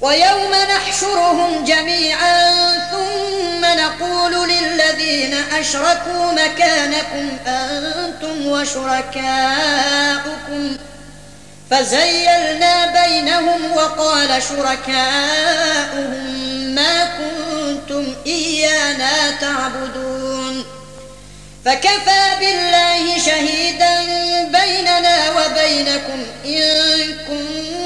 ويوم نحشرهم جميعا ثم نقول للذين أشركوا مكانكم أنتم وشركاؤكم. فزيلنا بينهم وقال شركاؤهم ما كنتم إيانا تعبدون. فكفى بالله شهيدا بيننا وبينكم إن عن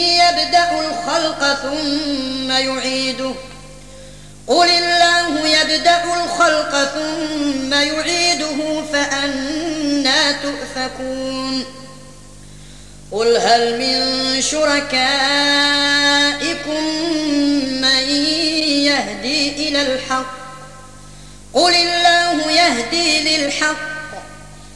الخلق ثم يعيده. قل الله يبدأ الخلق ثم يعيده فأنا تؤفكون. قل هل من شركائكم من يهدي إلى الحق؟ قل الله يهدي للحق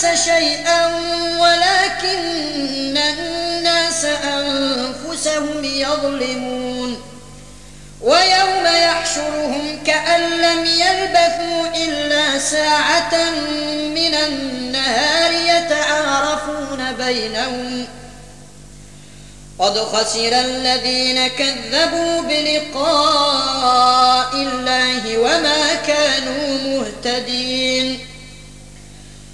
شيئا ولكن الناس أنفسهم يظلمون ويوم يحشرهم كأن لم يلبثوا إلا ساعة من النهار يتعارفون بينهم. قد خسر الذين كذبوا بلقاء الله وما كانوا مهتدين.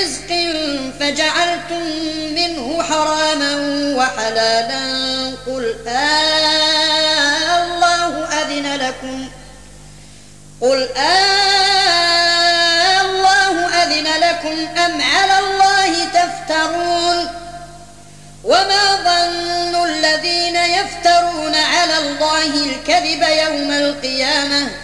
رزق فجعلتم منه حراما وحلالا. قل آه الله أذن لكم. قل آه الله أذن لكم. أم على الله تفترون؟ وما ظن الذين يفترون على الله الكذب يوم القيامة؟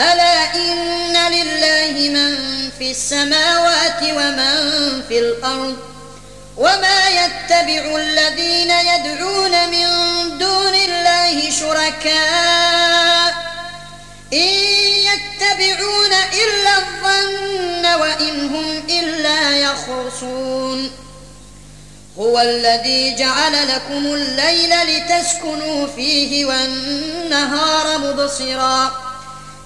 ألا إن لله من في السماوات ومن في الأرض وما يتبع الذين يدعون من دون الله شركاء إن يتبعون إلا الظن وإن هم إلا يخرصون هو الذي جعل لكم الليل لتسكنوا فيه والنهار مبصراً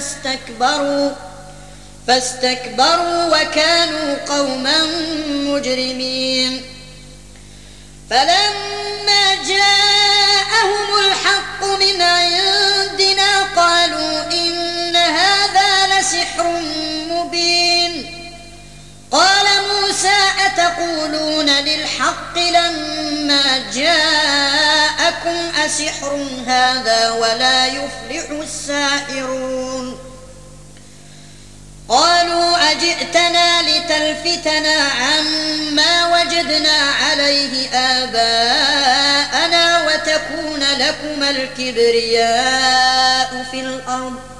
فاستكبروا فاستكبروا وكانوا قوما مجرمين فلما أتقولون للحق لما جاءكم أسحر هذا ولا يفلح السائرون قالوا أجئتنا لتلفتنا عما وجدنا عليه آباءنا وتكون لكما الكبرياء في الأرض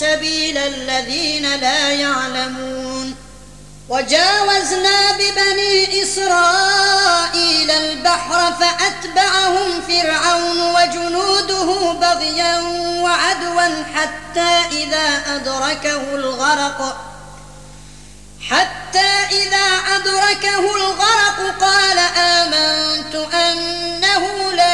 سبيل الذين لا يعلمون. وجاوزنا ببني إسرائيل البحر فأتبعهم فرعون وجنوده بغيا وعدوا حتى إذا أدركه الغرق. حتى إذا أدركه الغرق قال آمنت أنه لا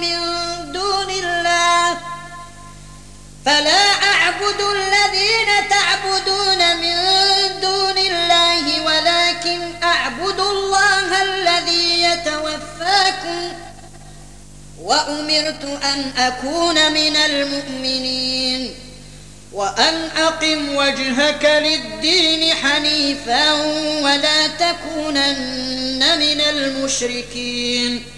من دون الله. فلا أعبد الذين تعبدون من دون الله ولكن أعبد الله الذي يتوفاكم. وأمرت أن أكون من المؤمنين. وأن أقم وجهك للدين حنيفا ولا تكونن من المشركين.